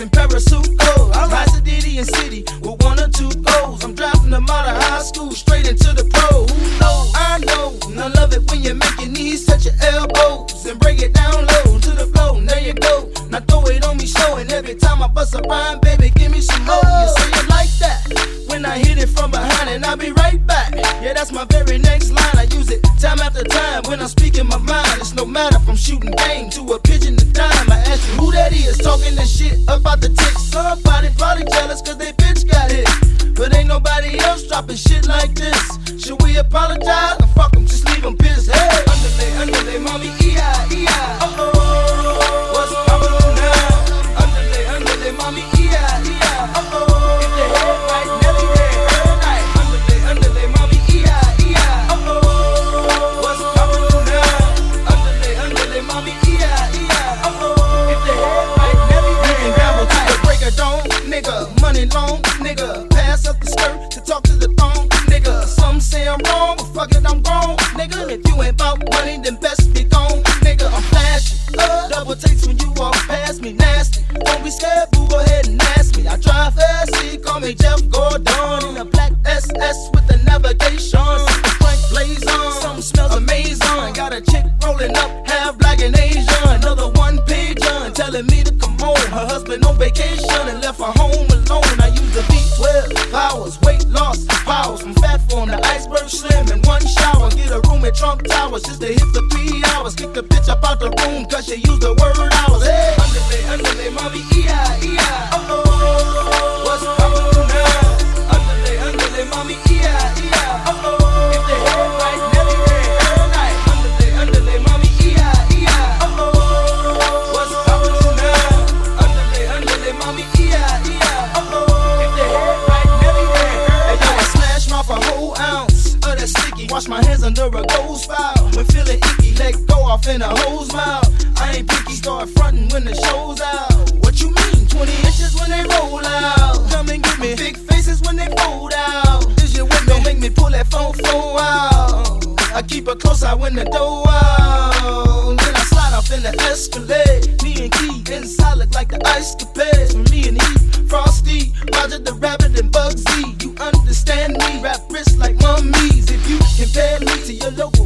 in parasuit clothes. Oh, I rise to Diddy and City with one or two goals. I'm dropping them out of high school straight into the pro. Who knows? I know, and I love it when you make your knees touch your elbows and break it down low to the floor. And there you go. Now throw it on me, show, and every time I bust a rhyme, baby, give me some more. You say it like that when I hit it from behind, and I'll be right back. Yeah, that's my very next line. I use it time after time when I'm speaking my mind. It's no matter if I'm shooting game to a shit about the ticks. Somebody probably jealous cause they bitch got hit. But ain't nobody else dropping shit like this. Me, nasty. Don't be scared, boo, go ahead and ask me. I drive see, call me Jeff Gordon in a black SS with the navigation. The Frank blaze on, something smells amazing. Got a chick rolling up, half black and Asian. Another one page on, telling me to come home. Her husband on vacation and left her home alone. I use the B12 powers, weight loss powers from fat form to iceberg slim in one shower. Get a room at Trump Towers just to hit for three hours. Kick the bitch up out the room cause she used the word hours. Hey, sticky. Wash my hands under a gold spout. When feeling icky, let go off in a hose mouth. I ain't picky, start frontin' when the show's out. What you mean? 20 inches when they roll out. Come and get me. Big faces when they fold out. Is you with me? Don't make me pull that phone phone out. I keep her close out when the door out. Then I slide off in the Escalade. Me and Key inside look like the ice capades. Me and he, Frosty, Roger the Rabbit and Bugsy. You understand me? Rap compare